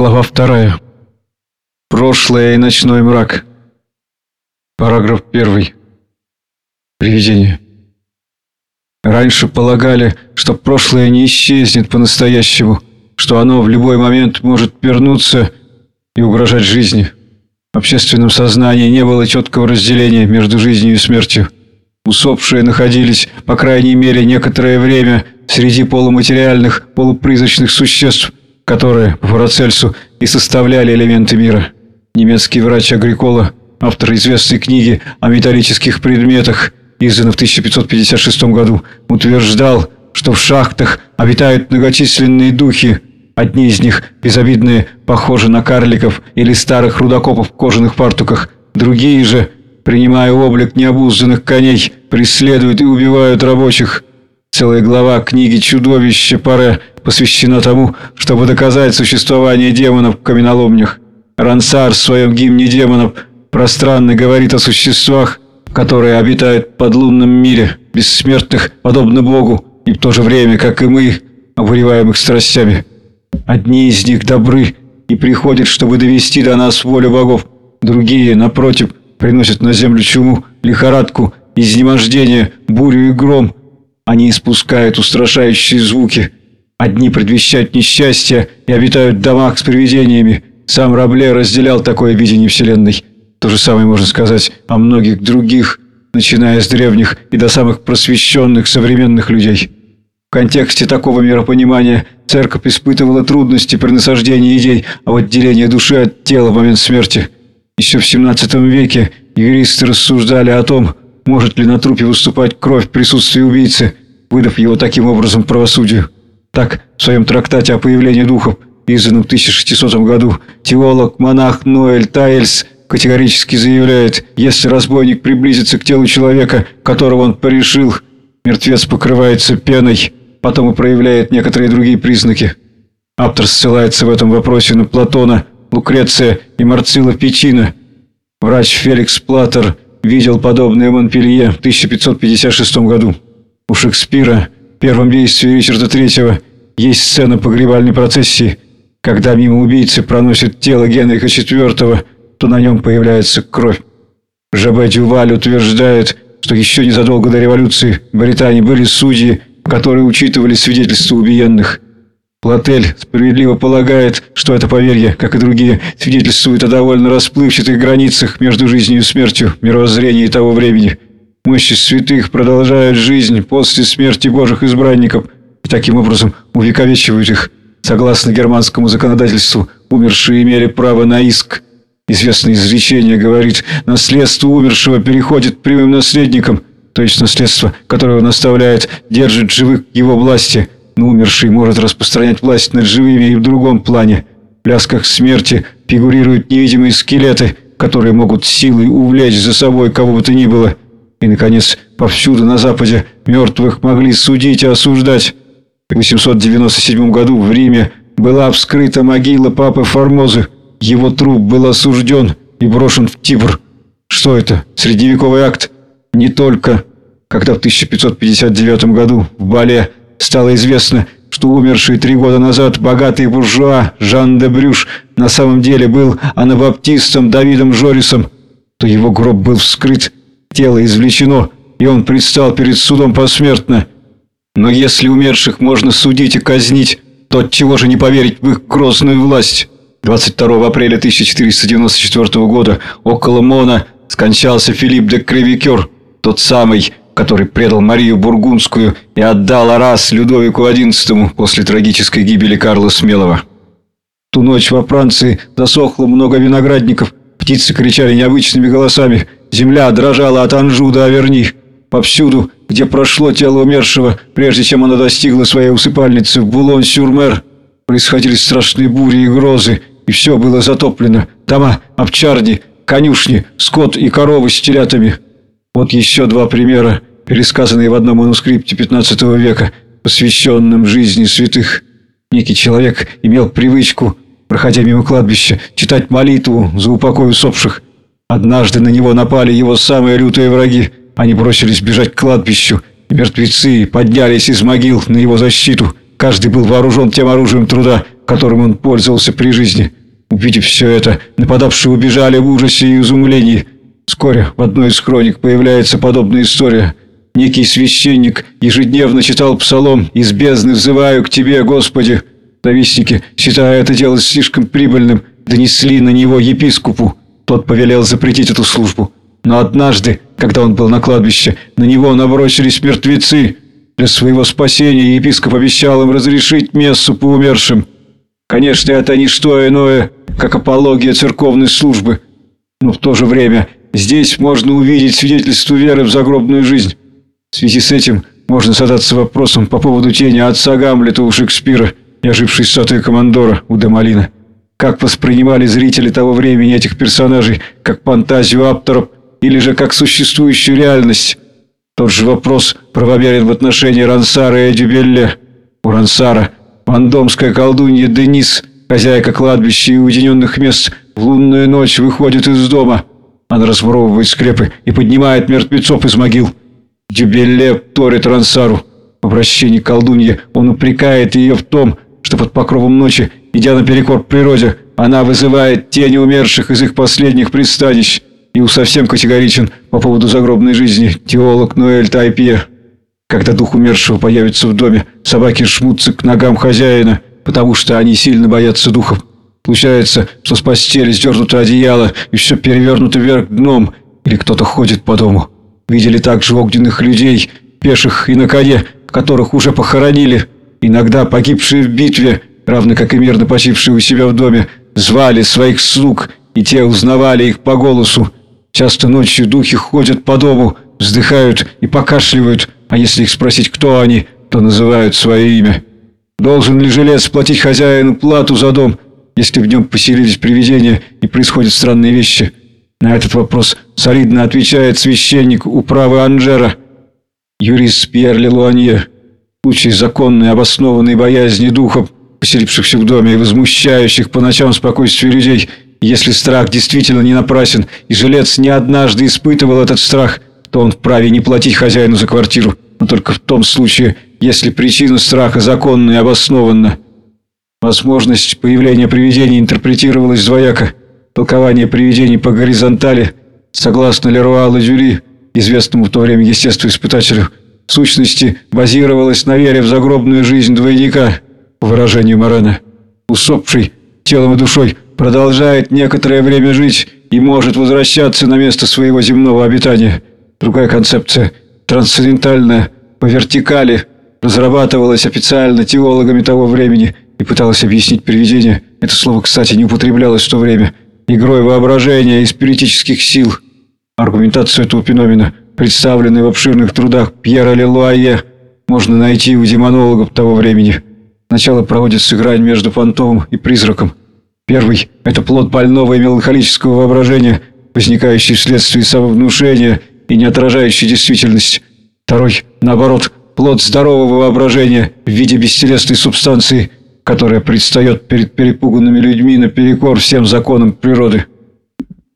Глава вторая. Прошлое и ночной мрак. Параграф первый. Привидение. Раньше полагали, что прошлое не исчезнет по-настоящему, что оно в любой момент может вернуться и угрожать жизни. В общественном сознании не было четкого разделения между жизнью и смертью. Усопшие находились, по крайней мере, некоторое время среди полуматериальных, полупризрачных существ, которые по Парацельсу и составляли элементы мира. Немецкий врач Агрикола, автор известной книги о металлических предметах, изданной в 1556 году, утверждал, что в шахтах обитают многочисленные духи, Одни из них, безобидные, похожи на карликов или старых рудокопов в кожаных фартуках. Другие же, принимая облик необузданных коней, преследуют и убивают рабочих. Целая глава книги «Чудовище Паре» посвящена тому, чтобы доказать существование демонов в каменоломнях. Рансар в своем гимне демонов пространно говорит о существах, которые обитают в подлунном мире, бессмертных, подобно Богу, и в то же время, как и мы, обуреваемых страстями. Одни из них добры и приходят, чтобы довести до нас волю богов, другие, напротив, приносят на землю чуму, лихорадку, изнемождение, бурю и гром. Они испускают устрашающие звуки. Одни предвещают несчастье и обитают в домах с привидениями. Сам Рабле разделял такое видение Вселенной. То же самое можно сказать о многих других, начиная с древних и до самых просвещенных современных людей. В контексте такого миропонимания церковь испытывала трудности при насаждении идей об отделении души от тела в момент смерти. Еще в XVII веке юристы рассуждали о том, может ли на трупе выступать кровь в присутствии убийцы, выдав его таким образом правосудию. Так, в своем трактате о появлении духов, изданном в 1600 году, теолог-монах Ноэль Тайльс категорически заявляет, если разбойник приблизится к телу человека, которого он порешил, мертвец покрывается пеной, потом и проявляет некоторые другие признаки. Автор ссылается в этом вопросе на Платона, Лукреция и Марцила Печина. Врач Феликс Платтер видел подобное в Монпелье в 1556 году. У Шекспира первом действии Ричарда III есть сцена погребальной процессии. Когда мимо убийцы проносит тело Генриха IV, то на нем появляется кровь. Жабе Дюваль утверждает, что еще незадолго до революции в Британии были судьи, которые учитывали свидетельства убиенных. Платель справедливо полагает, что это поверье, как и другие, свидетельствует о довольно расплывчатых границах между жизнью и смертью мировоззрении того времени. Мощи святых продолжают жизнь после смерти Божьих избранников и таким образом увековечивают их. Согласно германскому законодательству, умершие имели право на иск. Известное изречение говорит, наследство умершего переходит прямым наследникам – то есть наследство, которое он оставляет, держит живых его власти, но умерший может распространять власть над живыми и в другом плане. В плясках смерти фигурируют невидимые скелеты, которые могут силой увлечь за собой кого бы то ни было. И, наконец, повсюду на Западе мертвых могли судить и осуждать. В 897 году в Риме была вскрыта могила папы Формозы. Его труп был осужден и брошен в Тибр. Что это? Средневековый акт? Не только. Когда в 1559 году в Бале стало известно, что умерший три года назад богатый буржуа Жан де Брюш на самом деле был анабаптистом Давидом Жорисом, то его гроб был вскрыт, тело извлечено, и он предстал перед судом посмертно. Но если умерших можно судить и казнить, то чего же не поверить в их грозную власть? 22 апреля 1494 года около Мона скончался Филипп де Кревикер, тот самый, который предал Марию Бургундскую и отдал Арас Людовику XI после трагической гибели Карла Смелого. Ту ночь во Франции засохло много виноградников, птицы кричали необычными голосами, земля дрожала от Анжу до Аверни. Повсюду, где прошло тело умершего, прежде чем оно достигло своей усыпальницы в Булон-Сюрмер, происходили страшные бури и грозы, и все было затоплено. Дома, овчарни, конюшни, скот и коровы с телятами – вот еще два примера, пересказанные в одном манускрипте XV века, посвященном жизни святых. Некий человек имел привычку, проходя мимо кладбища, читать молитву за упокой усопших. Однажды на него напали его самые лютые враги. Они бросились бежать к кладбищу, мертвецы поднялись из могил на его защиту. Каждый был вооружен тем оружием труда, которым он пользовался при жизни. Увидев все это, нападавшие убежали в ужасе и изумлении. Вскоре в одной из хроник появляется подобная история. Некий священник ежедневно читал псалом «Из бездны взываю к Тебе, Господи». Завистники, считая это дело слишком прибыльным, донесли на него епископу. Тот повелел запретить эту службу. Но однажды, когда он был на кладбище, на него набросились мертвецы. Для своего спасения епископ обещал им разрешить мессу по умершим. Конечно, это не что иное, как апология церковной службы. Но в то же время здесь можно увидеть свидетельство веры в загробную жизнь. В связи с этим можно задаться вопросом по поводу тени отца Гамлета у Шекспира и ожившей статуи командора у Демалина. Как воспринимали зрители того времени этих персонажей, как фантазию авторов или же как существующую реальность? Тот же вопрос правомерен в отношении Рансара и Дюбелле. У Рансара вандомская колдунья Денис, хозяйка кладбища и уединенных мест, в лунную ночь выходит из дома. Она разворовывает скрепы и поднимает мертвецов из могил. Дюбелле торит Рансару. В обращении к колдунье он упрекает ее в том, что под покровом ночи Идя наперекор природе, она вызывает тени умерших из их последних пристанищ. И уж совсем категоричен по поводу загробной жизни теолог Ноэль Тайпье. Когда дух умершего появится в доме, собаки жмутся к ногам хозяина, потому что они сильно боятся духов. Случается, что с постели сдернуто одеяло и все перевернуто вверх дном, или кто-то ходит по дому. Видели также огненных людей, пеших и на коне, которых уже похоронили, иногда погибшие в битве, равно как и мирно почившие у себя в доме, звали своих слуг, и те узнавали их по голосу. Часто ночью духи ходят по дому, вздыхают и покашливают, а если их спросить, кто они, то называют свое имя. Должен ли жилец платить хозяину плату за дом, если в нем поселились привидения и происходят странные вещи? На этот вопрос солидно отвечает священник управы Анжера, юрист Пьер Лелуанье. В случае законной обоснованной боязни духов – поселившихся в доме и возмущающих по ночам спокойствие людей. Если страх действительно не напрасен, и жилец не однажды испытывал этот страх, то он вправе не платить хозяину за квартиру, но только в том случае, если причина страха законна и обоснована. Возможность появления привидений интерпретировалась двояко. Толкование привидений по горизонтали, согласно Леруа Ладюри, известному в то время естествоиспытателю, в сущности базировалось на вере в загробную жизнь двойника – по выражению Морена. Усопший телом и душой продолжает некоторое время жить и может возвращаться на место своего земного обитания. Другая концепция, трансцендентальная, по вертикали, разрабатывалась официально теологами того времени и пыталась объяснить привидение. Это слово, кстати, не употреблялось в то время. Игрой воображения и спиритических сил. Аргументацию этого феномена, представленную в обширных трудах Пьера Лелуае, можно найти у демонологов того времени. Сначала проводится грань между фантомом и призраком. Первый – это плод больного и меланхолического воображения, возникающий вследствие самовнушения и не отражающий действительность. Второй, наоборот, плод здорового воображения в виде бестелесной субстанции, которая предстает перед перепуганными людьми наперекор всем законам природы.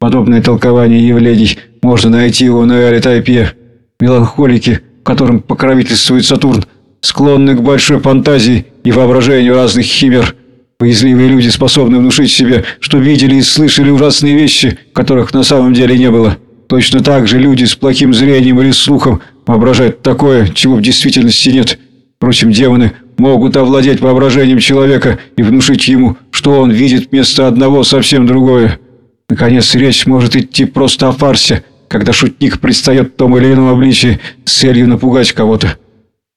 Подобное толкование явлений можно найти у Ноэля Тайпе. Меланхолики, которым покровительствует Сатурн, склонны к большой фантазии и воображению разных химер. Боязливые люди способны внушить себе, что видели и слышали ужасные вещи, которых на самом деле не было. Точно так же люди с плохим зрением или слухом воображают такое, чего в действительности нет. Впрочем, демоны могут овладеть воображением человека и внушить ему, что он видит вместо одного совсем другое. Наконец, речь может идти просто о фарсе, когда шутник предстает в том или ином обличии с целью напугать кого-то.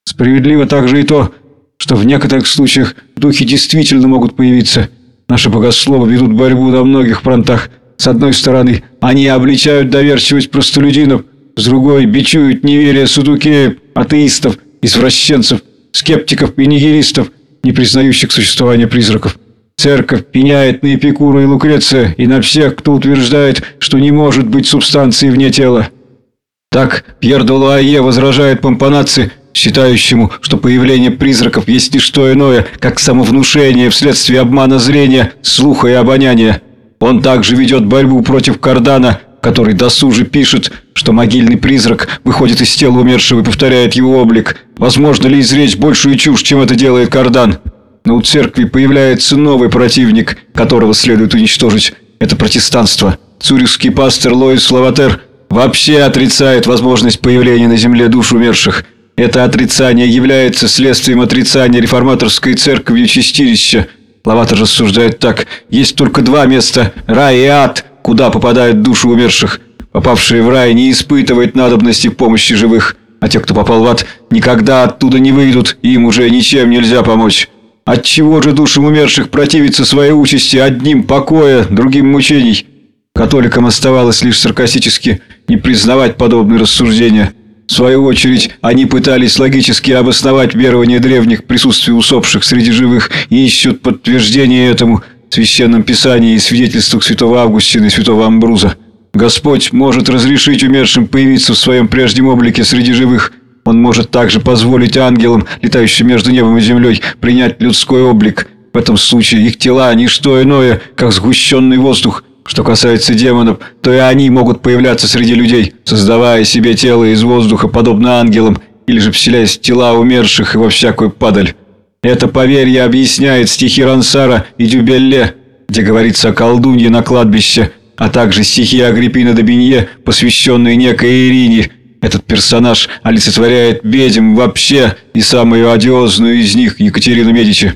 Справедливо также и то, что в некоторых случаях духи действительно могут появиться. Наши богословы ведут борьбу на многих фронтах. С одной стороны, они обличают доверчивость простолюдинов, с другой – бичуют неверие судукеев, атеистов, извращенцев, скептиков и нигилистов, не признающих существование призраков. Церковь пеняет на Эпикура и Лукреция и на всех, кто утверждает, что не может быть субстанции вне тела. Так Пьер де Луае возражает Помпонаци – считающему, что появление призраков есть не что иное, как самовнушение вследствие обмана зрения, слуха и обоняния. Он также ведет борьбу против Кардана, который досуже пишет, что могильный призрак выходит из тела умершего и повторяет его облик. Возможно ли изречь большую чушь, чем это делает Кардан? но у церкви появляется новый противник, которого следует уничтожить. Это протестанство. Цюрихский пастор Лоис Лаватер вообще отрицает возможность появления на земле душ умерших. Это отрицание является следствием отрицания реформаторской церковью чистилища. Лаватер рассуждает так. Есть только два места – рай и ад, куда попадают души умерших. Попавшие в рай не испытывают надобности помощи живых, а те, кто попал в ад, никогда оттуда не выйдут, им уже ничем нельзя помочь. Отчего же душам умерших противиться своей участи одним покоя, другим мучений? Католикам оставалось лишь саркастически не признавать подобные рассуждения. В свою очередь, они пытались логически обосновать верование древних присутствие усопших среди живых и ищут подтверждение этому в Священном Писании и свидетельствах святого Августина и святого Амбруза. Господь может разрешить умершим появиться в своем прежнем облике среди живых. Он может также позволить ангелам, летающим между небом и землей, принять людской облик. В этом случае их тела – не что иное, как сгущенный воздух. Что касается демонов, то и они могут появляться среди людей, создавая себе тело из воздуха, подобно ангелам, или же вселяясь в тела умерших и во всякую падаль. Это поверье объясняет стихи Рансара и Дюбелле, где говорится о колдунье на кладбище – а также стихи Агриппина де Бенье, посвященные некой Ирине. Этот персонаж олицетворяет ведьм вообще и самую одиозную из них Екатерину Медичи.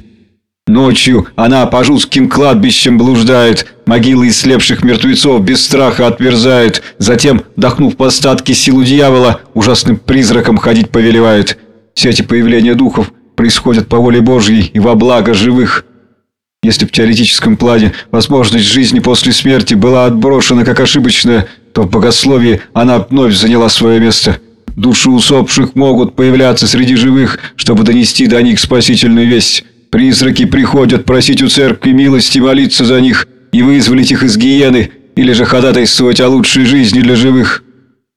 Ночью она по жутким кладбищам блуждает, могилы ислепших мертвецов без страха отверзает, затем, вдохнув по остатке силу дьявола, ужасным призраком ходить повелевает. Все эти появления духов происходят по воле Божьей и во благо живых – если в теоретическом плане возможность жизни после смерти была отброшена как ошибочная, то в богословии она вновь заняла свое место. Души усопших могут появляться среди живых, чтобы донести до них спасительную весть. Призраки приходят просить у церкви милости молиться за них и вызволить их из гиены, или же ходатайствовать о лучшей жизни для живых.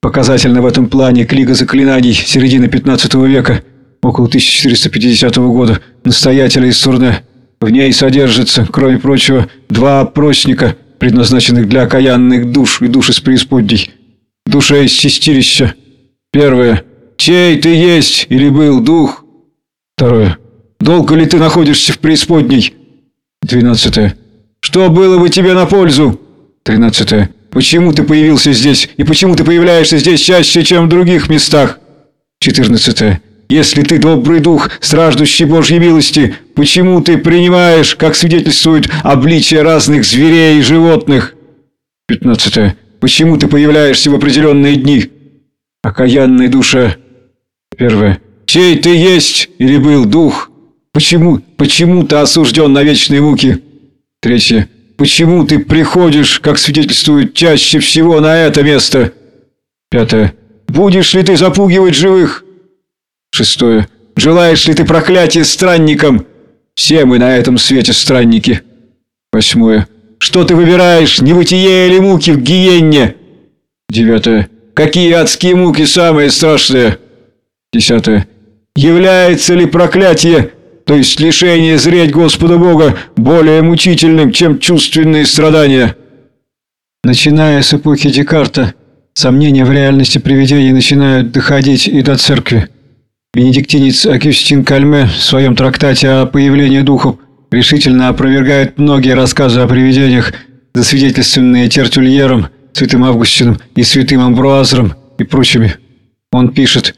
Показательно в этом плане книга заклинаний середины 15 века, около 1450 года, настоятеля из Сурне. В ней содержится, кроме прочего, два опросника, предназначенных для окаянных душ и душ из преисподней. Душа из чистилища. Первое. Чей ты есть или был дух? Второе. Долго ли ты находишься в преисподней? Двенадцатое. Что было бы тебе на пользу? Тринадцатое. Почему ты появился здесь и почему ты появляешься здесь чаще, чем в других местах? Четырнадцатое. Если ты добрый дух, страждущий Божьей милости, почему ты принимаешь, как свидетельствует обличие разных зверей и животных? 15. Почему ты появляешься в определенные дни? Окаянная душа. 1. Чей ты есть или был дух? Почему, почему ты осужден на вечные муки? 3. Почему ты приходишь, как свидетельствует чаще всего, на это место? 5. Будешь ли ты запугивать живых? Шестое. Желаешь ли ты проклятие странникам? Все мы на этом свете странники. Восьмое. Что ты выбираешь, небытие или муки в гиенне? Девятое. Какие адские муки самые страшные? Десятое. Является ли проклятие, то есть лишение зреть Господа Бога, более мучительным, чем чувственные страдания? Начиная с эпохи Декарта, сомнения в реальности привидений начинают доходить и до церкви. Бенедиктинец Акюстин Кальме в своем трактате о появлении духов решительно опровергает многие рассказы о привидениях, засвидетельственные Тертюльером, святым Августином и святым Амбруазером и прочими. Он пишет,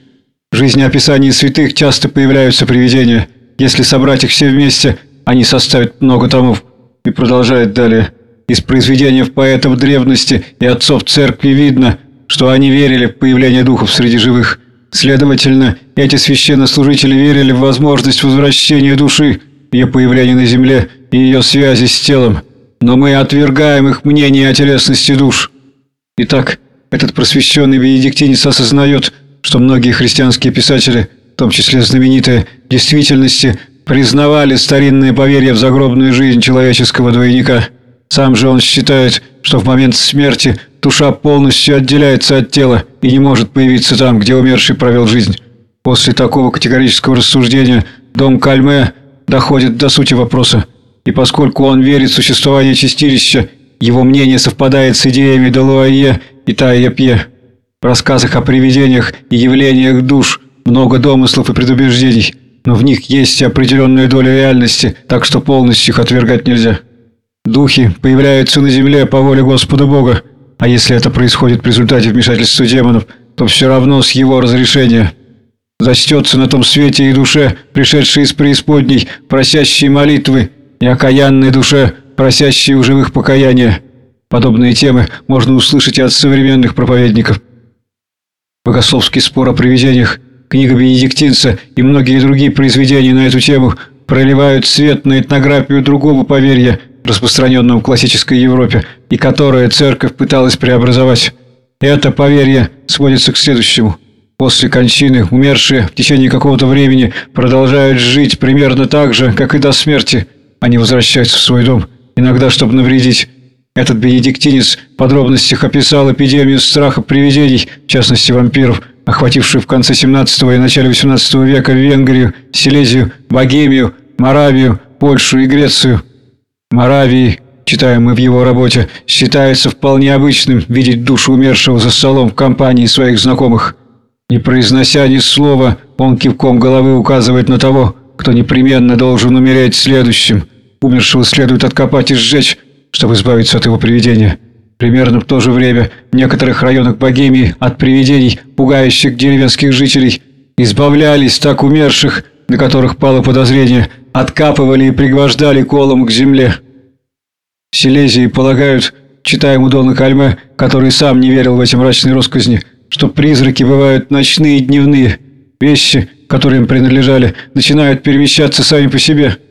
в жизнеописании святых часто появляются привидения. Если собрать их все вместе, они составят много томов. И продолжает далее. Из произведений поэтов древности и отцов церкви видно, что они верили в появление духов среди живых – Следовательно, эти священнослужители верили в возможность возвращения души, ее появления на земле и ее связи с телом. Но мы отвергаем их мнение о телесности душ. Итак, этот просвещенный бенедиктинец осознает, что многие христианские писатели, в том числе знаменитые, действительности признавали старинное поверье в загробную жизнь человеческого двойника. Сам же он считает, что в момент смерти душа полностью отделяется от тела и не может появиться там, где умерший провел жизнь. После такого категорического рассуждения дом Кальме доходит до сути вопроса. И поскольку он верит в существование чистилища, его мнение совпадает с идеями Делуае и Тайя-Пье. В рассказах о привидениях и явлениях душ много домыслов и предубеждений. но в них есть определенная доля реальности, так что полностью их отвергать нельзя. Духи появляются на земле по воле Господа Бога, а если это происходит в результате вмешательства демонов, то все равно с его разрешения. Застется на том свете и душе, пришедшей из преисподней, просящей молитвы, и окаянной душе, просящей у живых покаяния. Подобные темы можно услышать и от современных проповедников. Богословский спор о привидениях, книга Бенедиктинца и многие другие произведения на эту тему проливают свет на этнографию другого поверья, распространенного в классической Европе, и которое церковь пыталась преобразовать. Это поверье сводится к следующему. После кончины умершие в течение какого-то времени продолжают жить примерно так же, как и до смерти. Они возвращаются в свой дом, иногда чтобы навредить. Этот бенедиктинец в подробностях описал эпидемию страха привидений, в частности вампиров, охватившую в конце 17 и начале 18 века Венгрию, Силезию, Богемию, Моравию, Польшу и Грецию. Моравии, читаем мы в его работе, считается вполне обычным видеть душу умершего за столом в компании своих знакомых. Не произнося ни слова, он кивком головы указывает на того, кто непременно должен умереть следующим. Умершего следует откопать и сжечь, чтобы избавиться от его привидения. Примерно в то же время в некоторых районах Богемии от привидений, пугающих деревенских жителей, избавлялись так умерших, на которых пало подозрение, откапывали и пригвождали колом к земле. В Силезии полагают, читаем у Дона Кальме, который сам не верил в эти мрачные россказни, что призраки бывают ночные и дневные. Вещи, которые им принадлежали, начинают перемещаться сами по себе –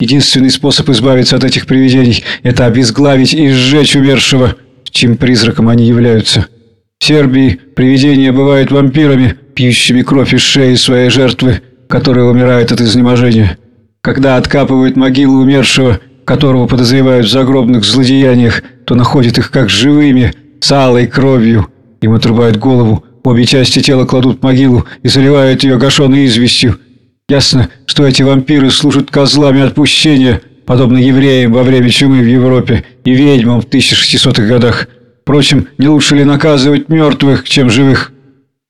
Единственный способ избавиться от этих привидений – это обезглавить и сжечь умершего, чем призраком они являются. В Сербии привидения бывают вампирами, пьющими кровь из шеи своей жертвы, которая умирает от изнеможения. Когда откапывают могилу умершего, которого подозревают в загробных злодеяниях, то находят их как живыми, с алой кровью. Им отрубают голову, обе части тела кладут в могилу и заливают ее гашеной известью – Ясно, что эти вампиры служат козлами отпущения, подобно евреям во время чумы в Европе и ведьмам в 1600-х годах. Впрочем, не лучше ли наказывать мертвых, чем живых?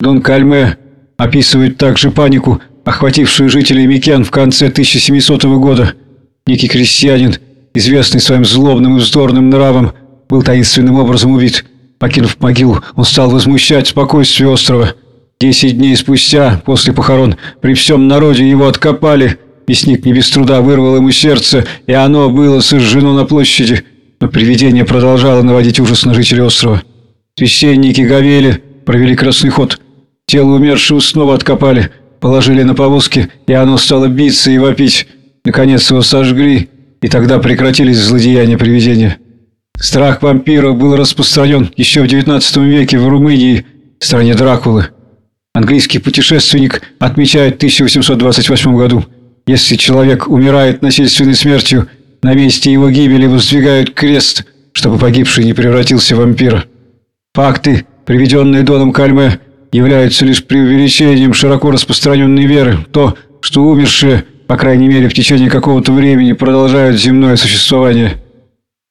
Дон Кальме описывает также панику, охватившую жителей Микен в конце 1700 года. Некий крестьянин, известный своим злобным и вздорным нравом, был таинственным образом убит. Покинув могилу, он стал возмущать спокойствие острова. Десять дней спустя, после похорон, при всем народе его откопали. Мясник не без труда вырвал ему сердце, и оно было сожжено на площади. Но привидение продолжало наводить ужас на жителей острова. Священники Гавели провели красный ход. Тело умершего снова откопали, положили на повозки, и оно стало биться и вопить. Наконец его сожгли, и тогда прекратились злодеяния привидения. Страх вампиров был распространен еще в XIX веке в Румынии, стране Дракулы. Английский путешественник отмечает в 1828 году, если человек умирает насильственной смертью, на месте его гибели воздвигают крест, чтобы погибший не превратился в вампира. Факты, приведенные Доном Кальме, являются лишь преувеличением широко распространенной веры то, что умершие, по крайней мере в течение какого-то времени, продолжают земное существование.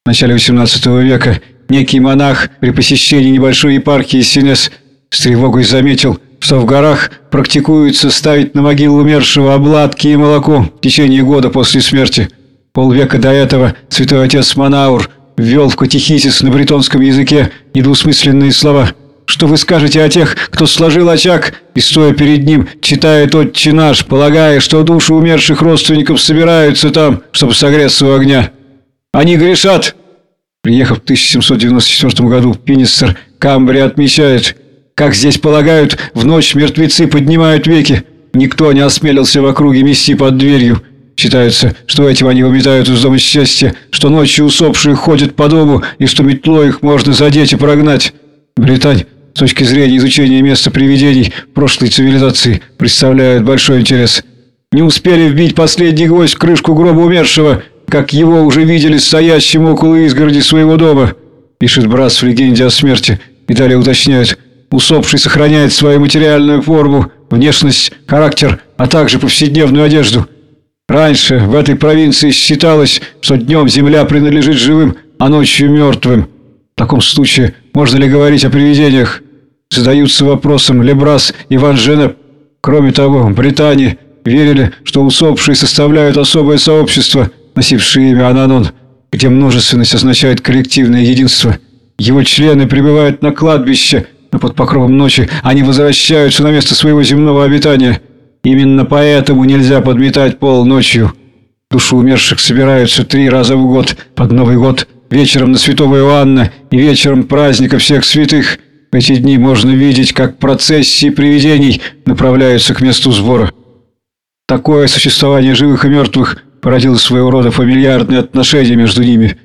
В начале XVIII века некий монах при посещении небольшой епархии Синес с тревогой заметил – что в горах практикуется ставить на могилу умершего обладки и молоко в течение года после смерти. Полвека до этого святой отец Манаур ввел в катехизис на бретонском языке недвусмысленные слова. Что вы скажете о тех, кто сложил очаг и, стоя перед ним, читает «Отче наш», полагая, что души умерших родственников собираются там, чтобы согреться у огня? Они грешат! Приехав в 1794 году, Пинистер Камбри отмечает – как здесь полагают, в ночь мертвецы поднимают веки. Никто не осмелился в округе мести под дверью. Считается, что этим они выметают из дома счастья, что ночью усопшие ходят по дому и что метлой их можно задеть и прогнать. Британь, с точки зрения изучения места привидений прошлой цивилизации, представляет большой интерес. Не успели вбить последний гвоздь в крышку гроба умершего, как его уже видели стоящим около изгороди своего дома, пишет брат в легенде о смерти, и далее уточняет – Усопший сохраняет свою материальную форму, внешность, характер, а также повседневную одежду. Раньше в этой провинции считалось, что днем земля принадлежит живым, а ночью мертвым. В таком случае можно ли говорить о привидениях? Задаются вопросом Лебрас и Ван Женеп. Кроме того, в Британии верили, что усопшие составляют особое сообщество, носившее имя Ананон, где множественность означает коллективное единство. Его члены прибывают на кладбище, но под покровом ночи они возвращаются на место своего земного обитания. Именно поэтому нельзя подметать пол ночью. Души умерших собираются три раза в год, под Новый год, вечером на Святого Иоанна и вечером праздника всех святых. В эти дни можно видеть, как процессии привидений направляются к месту сбора. Такое существование живых и мертвых породило своего рода фамильярные отношения между ними.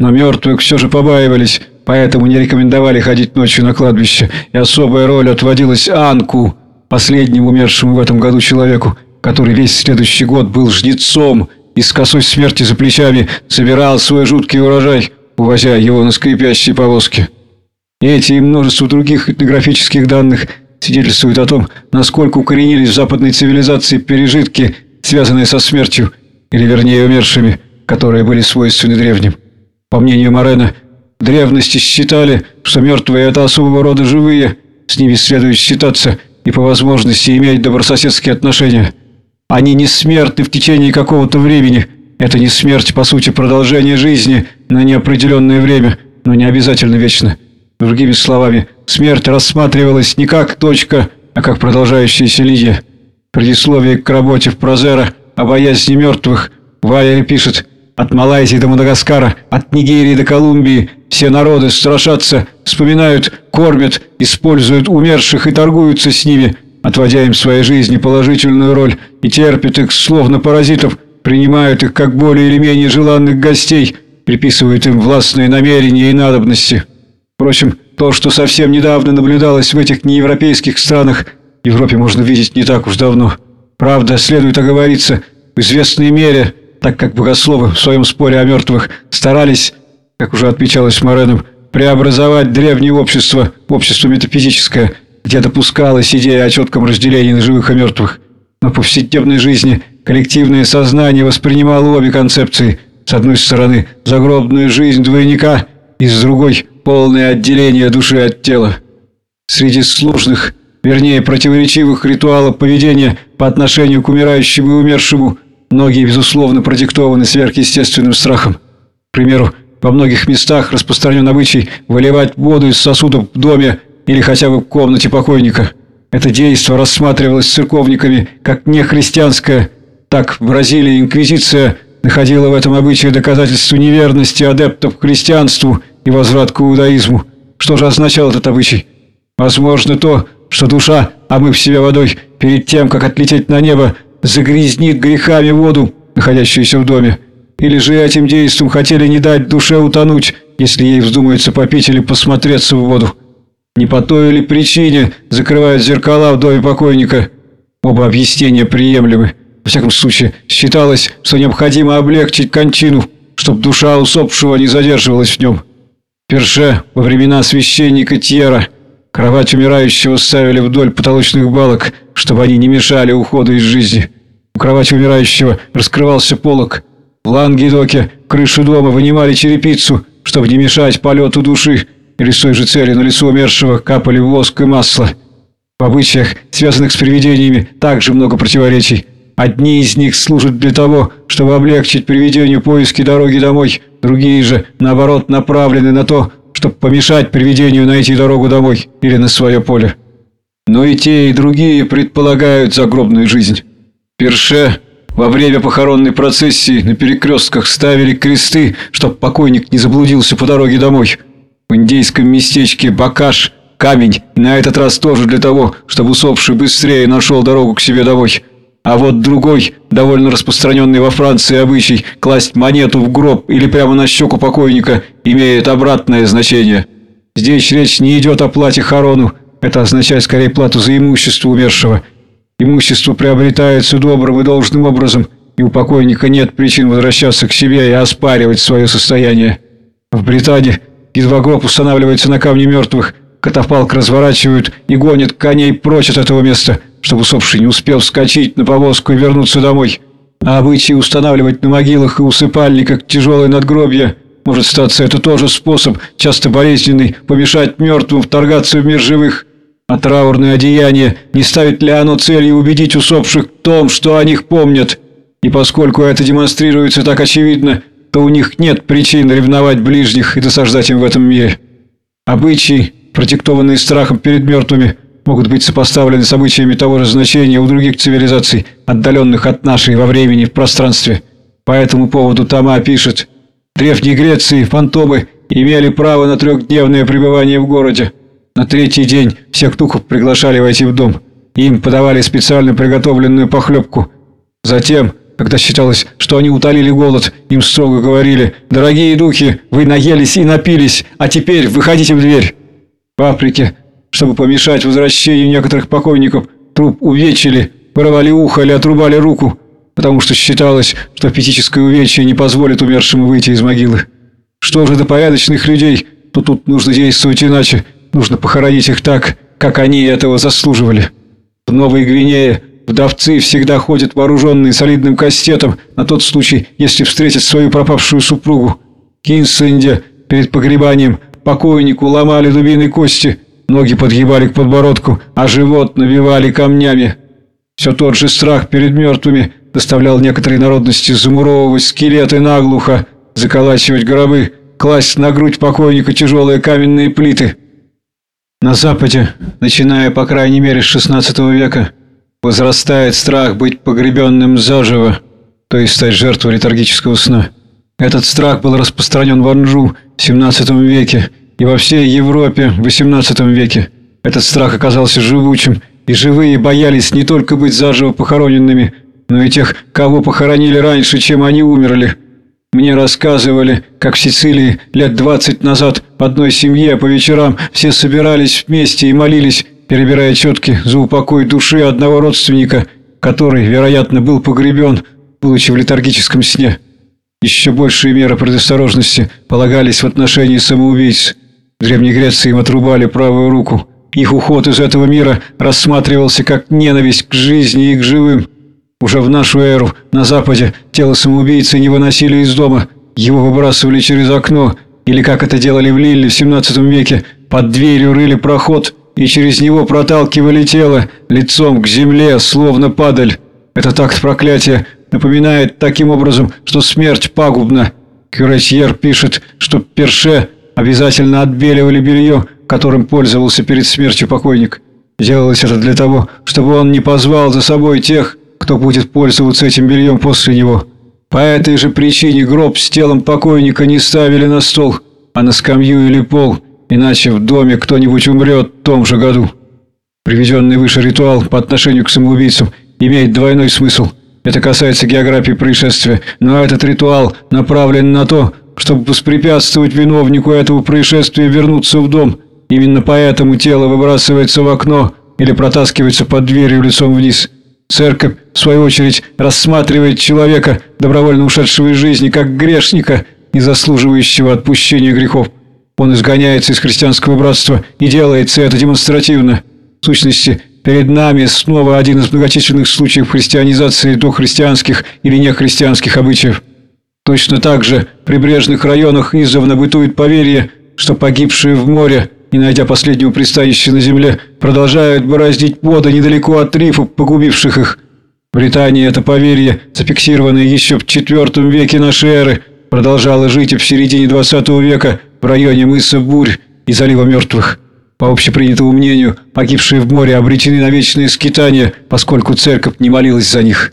Но мертвых все же побаивались, поэтому не рекомендовали ходить ночью на кладбище, и особая роль отводилась Анку, последнему умершему в этом году человеку, который весь следующий год был жнецом и с косой смерти за плечами собирал свой жуткий урожай, увозя его на скрипящей повозке. Эти и множество других этнографических данных свидетельствуют о том, насколько укоренились в западной цивилизации пережитки, связанные со смертью, или вернее умершими, которые были свойственны древним. По мнению Морена, древности считали, что мертвые – это особого рода живые, с ними следует считаться и по возможности иметь добрососедские отношения – они не смертны в течение какого-то времени. Это не смерть, по сути, продолжение жизни на неопределенное время, но не обязательно вечно. Другими словами, смерть рассматривалась не как точка, а как продолжающаяся линия. Предисловие к работе в Прозера о боязни мертвых Вайер пишет «От Малайзии до Мадагаскара, от Нигерии до Колумбии все народы страшатся, вспоминают, кормят, используют умерших и торгуются с ними» отводя им в своей жизни положительную роль и терпят их словно паразитов, принимают их как более или менее желанных гостей, приписывают им властные намерения и надобности. Впрочем, то, что совсем недавно наблюдалось в этих неевропейских странах, в Европе можно видеть не так уж давно. Правда, следует оговориться, в известной мере, так как богословы в своем споре о мертвых старались, как уже отмечалось Мореном, преобразовать древнее общество в общество метафизическое – где допускалась идея о четком разделении на живых и мертвых. Но в повседневной жизни коллективное сознание воспринимало обе концепции. С одной стороны, загробную жизнь двойника, и с другой – полное отделение души от тела. Среди сложных, вернее противоречивых ритуалов поведения по отношению к умирающему и умершему, многие, безусловно, продиктованы сверхъестественным страхом. К примеру, во многих местах распространен обычай выливать воду из сосудов в доме или хотя бы в комнате покойника. Это действо рассматривалось церковниками как нехристианское. Так в Бразилии инквизиция находила в этом обычае доказательство неверности адептов к христианству и возврат к иудаизму. Что же означал этот обычай? Возможно то, что душа, омыв себя водой, перед тем, как отлететь на небо, загрязнит грехами воду, находящуюся в доме. Или же этим действом хотели не дать душе утонуть, если ей вздумается попить или посмотреться в воду. Не по той или причине закрывают зеркала в доме покойника. Оба объяснения приемлемы. Во всяком случае, считалось, что необходимо облегчить кончину, чтобы душа усопшего не задерживалась в нем. Перше во времена священника Тьера кровать умирающего ставили вдоль потолочных балок, чтобы они не мешали уходу из жизни. У кровати умирающего раскрывался полог. Лангедоке крышу дома вынимали черепицу, чтобы не мешать полету души или с той же целью на лицо умершего капали воск и масло. В обычаях, связанных с привидениями, также много противоречий. Одни из них служат для того, чтобы облегчить привидению поиски дороги домой, другие же, наоборот, направлены на то, чтобы помешать привидению найти дорогу домой или на свое поле. Но и те, и другие предполагают загробную жизнь. Перше во время похоронной процессии на перекрестках ставили кресты, чтобы покойник не заблудился по дороге домой – в индейском местечке Бакаш камень, на этот раз тоже для того, чтобы усопший быстрее нашел дорогу к себе домой. А вот другой, довольно распространенный во Франции обычай, класть монету в гроб или прямо на щеку покойника, имеет обратное значение. Здесь речь не идет о плате хорону, это означает скорее плату за имущество умершего. Имущество приобретается добрым и должным образом, и у покойника нет причин возвращаться к себе и оспаривать свое состояние. В Британии Едва гроб устанавливается на камне мертвых, катафалк разворачивают и гонят коней прочь от этого места, чтобы усопший не успел вскочить на повозку и вернуться домой. А обычай устанавливать на могилах и усыпальниках тяжелые надгробья может статься это тоже способ, часто болезненный, помешать мертвым вторгаться в мир живых. А траурное одеяние, не ставит ли оно целью убедить усопших в том, что о них помнят? И поскольку это демонстрируется так очевидно, то у них нет причин ревновать ближних и досаждать им в этом мире. Обычаи, продиктованные страхом перед мертвыми, могут быть сопоставлены с обычаями того же значения у других цивилизаций, отдаленных от нашей во времени и в пространстве. По этому поводу Тома пишет, «В Древней Греции фантомы имели право на трехдневное пребывание в городе. На третий день всех духов приглашали войти в дом. Им подавали специально приготовленную похлебку. Затем, когда считалось, что они утолили голод, им строго говорили «Дорогие духи, вы наелись и напились, а теперь выходите в дверь». В Африке, чтобы помешать возвращению некоторых покойников, труп увечили, вырывали ухо или отрубали руку потому что считалось, что физическое увечье не позволит умершему выйти из могилы. Что же до порядочных людей, то тут нужно действовать иначе, нужно похоронить их так, как они этого заслуживали. В Новой Гвинее вдовцы всегда ходят вооруженные солидным кастетом на тот случай, если встретят свою пропавшую супругу. В Кинсленде перед погребанием покойнику ломали дубиной кости, ноги подгибали к подбородку, а живот набивали камнями. Все тот же страх перед мертвыми заставлял некоторые народности замуровывать скелеты наглухо, заколачивать гробы, класть на грудь покойника тяжелые каменные плиты. На Западе, начиная по крайней мере с XVI века, возрастает страх быть погребенным заживо, то есть стать жертвой летаргического сна. Этот страх был распространен в Анжу в XVII веке и во всей Европе в XVIII веке. Этот страх оказался живучим, и живые боялись не только быть заживо похороненными, но и тех, кого похоронили раньше, чем они умерли. Мне рассказывали, как в Сицилии лет двадцать назад в одной семье по вечерам все собирались вместе и молились, перебирая четки за упокой души одного родственника, который, вероятно, был погребен, будучи в летаргическом сне. Еще большие меры предосторожности полагались в отношении самоубийц. В Древней Греции им отрубали правую руку. Их уход из этого мира рассматривался как ненависть к жизни и к живым. Уже в нашу эру на Западе тело самоубийцы не выносили из дома, его выбрасывали через окно, или, как это делали в Лилле в 17 веке, под дверью рыли проход и через него проталкивали тело лицом к земле, словно падаль. Этот акт проклятия напоминает таким образом, что смерть пагубна. Кюретьер пишет, что перше обязательно отбеливали белье, которым пользовался перед смертью покойник. Делалось это для того, чтобы он не позвал за собой тех, кто будет пользоваться этим бельем после него. По этой же причине гроб с телом покойника не ставили на стол, а на скамью или пол, иначе в доме кто-нибудь умрет в том же году. Приведенный выше ритуал по отношению к самоубийцам имеет двойной смысл. Это касается географии происшествия, но этот ритуал направлен на то, чтобы воспрепятствовать виновнику этого происшествия вернуться в дом. Именно поэтому тело выбрасывается в окно или протаскивается под дверью лицом вниз. Церковь, в свою очередь, рассматривает человека, добровольно ушедшего из жизни, как грешника, не заслуживающего отпущения грехов. Он изгоняется из христианского братства и делается это демонстративно. В сущности, перед нами снова один из многочисленных случаев христианизации дохристианских или нехристианских обычаев. Точно так же в прибрежных районах издавна бытует поверье, что погибшие в море не найдя последнего пристанища на земле, продолжают бороздить воды недалеко от рифов, погубивших их. В Британии это поверье, зафиксированное еще в IV веке нашей эры, продолжало жить и в середине XX века в районе мыса Бурь и залива Мертвых. По общепринятому мнению, погибшие в море обречены на вечное скитание, поскольку церковь не молилась за них.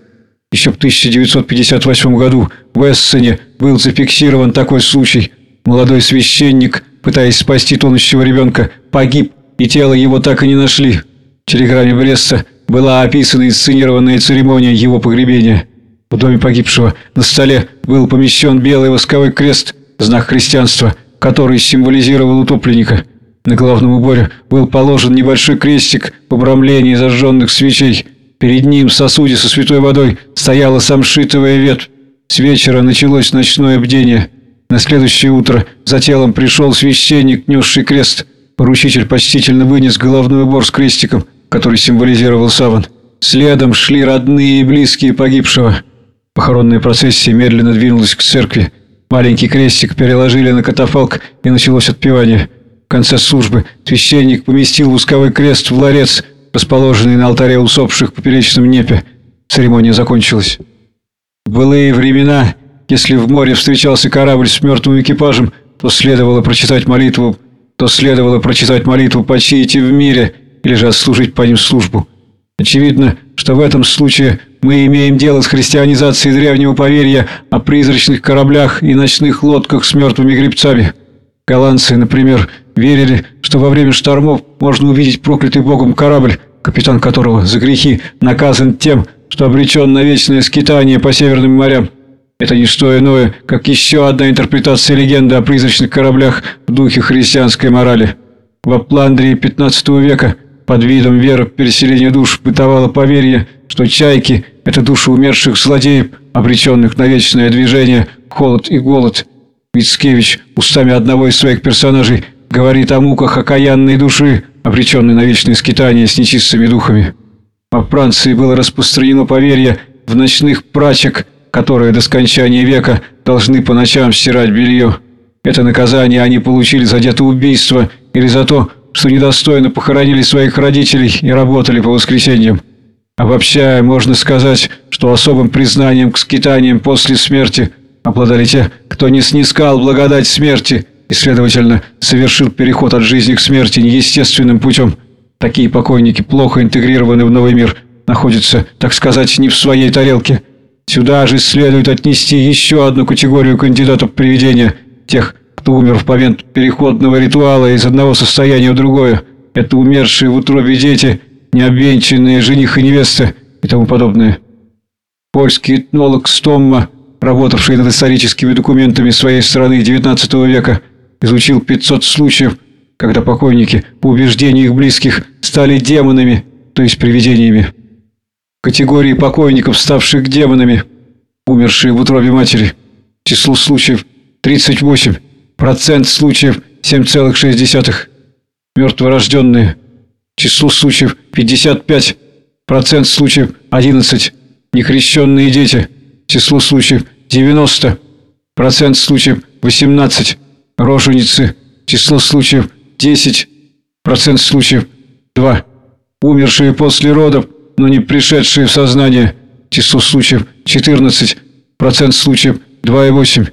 Еще в 1958 году в Эссене был зафиксирован такой случай. Молодой священник – пытаясь спасти тонущего ребенка, погиб, и тело его так и не нашли. В телеграмме Бреста была описана и инсценированная церемония его погребения. В доме погибшего на столе был помещен белый восковой крест, знак христианства, который символизировал утопленника. На головном уборе был положен небольшой крестик в обрамлении зажженных свечей. Перед ним в сосуде со святой водой стояла самшитовая ветвь. С вечера началось ночное бдение – на следующее утро за телом пришел священник, несший крест. Поручитель почтительно вынес головной убор с крестиком, который символизировал саван. Следом шли родные и близкие погибшего. Похоронная процессия медленно двинулась к церкви. Маленький крестик переложили на катафалк, и началось отпевание. В конце службы священник поместил восковой крест в ларец, расположенный на алтаре усопших в поперечном непе. Церемония закончилась. В былые времена, если в море встречался корабль с мертвым экипажем, то следовало прочитать молитву, то следовало прочитать молитву «Почиете в мире» или же отслужить по ним службу. Очевидно, что в этом случае мы имеем дело с христианизацией древнего поверья о призрачных кораблях и ночных лодках с мертвыми гребцами. Голландцы, например, верили, что во время штормов можно увидеть проклятый Богом корабль, капитан которого за грехи наказан тем, что обречен на вечное скитание по северным морям. Это не что иное, как еще одна интерпретация легенды о призрачных кораблях в духе христианской морали. В Апландрии XV века под видом веры в переселение душ бытовало поверье, что чайки – это души умерших злодеев, обреченных на вечное движение, холод и голод. Мицкевич устами одного из своих персонажей говорит о муках окаянной души, обреченной на вечное скитание с нечистыми духами. Во Франции было распространено поверье в ночных прачек, которые до скончания века должны по ночам стирать белье. Это наказание они получили за детоубийство или за то, что недостойно похоронили своих родителей и работали по воскресеньям. Обобщая, можно сказать, что особым признанием к скитаниям после смерти обладали те, кто не снискал благодать смерти и, следовательно, совершил переход от жизни к смерти неестественным путем. Такие покойники плохо интегрированы в новый мир, находятся, так сказать, не в своей тарелке. Сюда же следует отнести еще одну категорию кандидатов привидения, тех, кто умер в момент переходного ритуала из одного состояния в другое. Это умершие в утробе дети, необвенчанные жених и невеста и тому подобное. Польский этнолог Стомма, работавший над историческими документами своей страны XIX века, изучил 500 случаев, когда покойники, по убеждению их близких, стали демонами, то есть привидениями. Категории покойников, ставших демонами, умершие в утробе матери, число случаев 38. Процент случаев 7,6. Мертворожденные. Число случаев 55. Процент случаев 11. Нехрещенные дети. Число случаев 90. Процент случаев 18. Роженицы. Число случаев 10. Процент случаев 2. Умершие после родов, но не пришедшие в сознание. Число случаев 14. Процент случаев 2,8.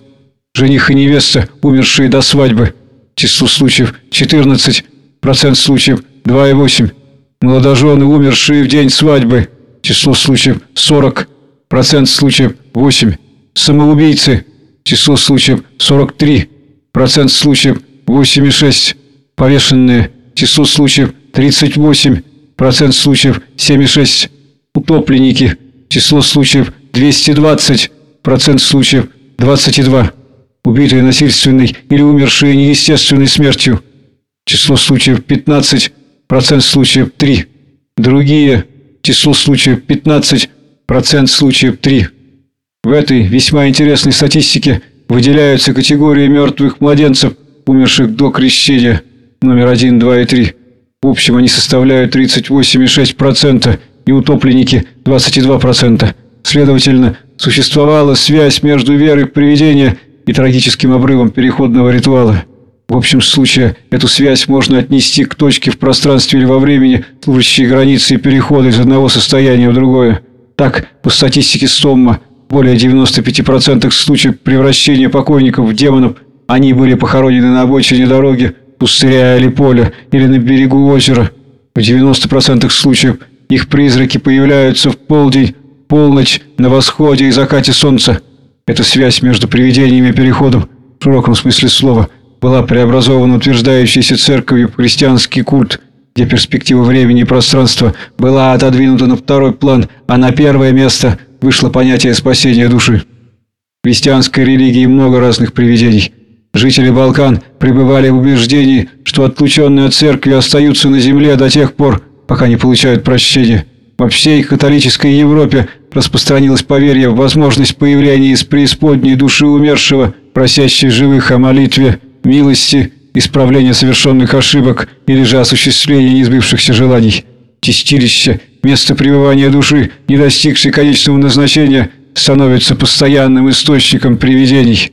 Жених и невеста, умершие до свадьбы. Число случаев 14, процент случаев 2,8. Молодожены, умершие в день свадьбы. Число случаев 40, процент случаев 8. Самоубийцы. Число случаев 43, процент случаев 8,6. Повешенные. Число случаев 38, процент случаев 7,6. Утопленники. Число случаев 220, процент случаев 22 убитые насильственной или умершие неестественной смертью. Число случаев 15, процент случаев 3. Другие, число случаев 15, процент случаев 3. В этой весьма интересной статистике выделяются категории мертвых младенцев, умерших до крещения, номер 1, 2 и 3. В общем, они составляют 38,6% и утопленники 22%. Следовательно, существовала связь между верой в привидения и трагическим обрывом переходного ритуала. В общем случае, эту связь можно отнести к точке в пространстве или во времени, служащей границей перехода из одного состояния в другое. Так, по статистике Стомма, более 95% случаев превращения покойников в демонов они были похоронены на обочине дороги, пустыря или поля, или на берегу озера. В 90% случаев их призраки появляются в полдень, полночь, на восходе и закате солнца. Эта связь между привидениями и переходом, в широком смысле слова, была преобразована утверждающейся церковью в христианский культ, где перспектива времени и пространства была отодвинута на второй план, а на первое место вышло понятие спасения души. В христианской религии много разных привидений. Жители Балкан пребывали в убеждении, что отлученные от церкви остаются на земле до тех пор, пока не получают прощения. Во всей католической Европе распространилось поверье в возможность появления из преисподней души умершего, просящей живых о молитве, милости, исправления совершенных ошибок или же осуществления неизбывшихся желаний. Чистилище, место пребывания души, не достигшей конечного назначения, становится постоянным источником привидений.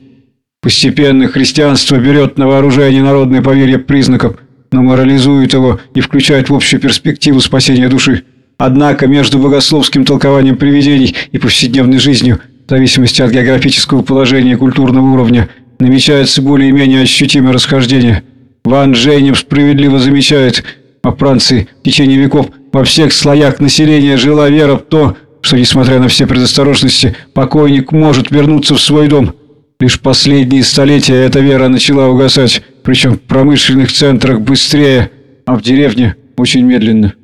Постепенно христианство берет на вооружение народное поверье признаков, но морализует его и включает в общую перспективу спасения души. Однако между богословским толкованием привидений и повседневной жизнью, в зависимости от географического положения и культурного уровня, намечается более-менее ощутимое расхождение. Ван Джейнем справедливо замечает, во Франции в течение веков во всех слоях населения жила вера в то, что, несмотря на все предосторожности, покойник может вернуться в свой дом. Лишь последние столетия эта вера начала угасать, причем в промышленных центрах быстрее, а в деревне очень медленно.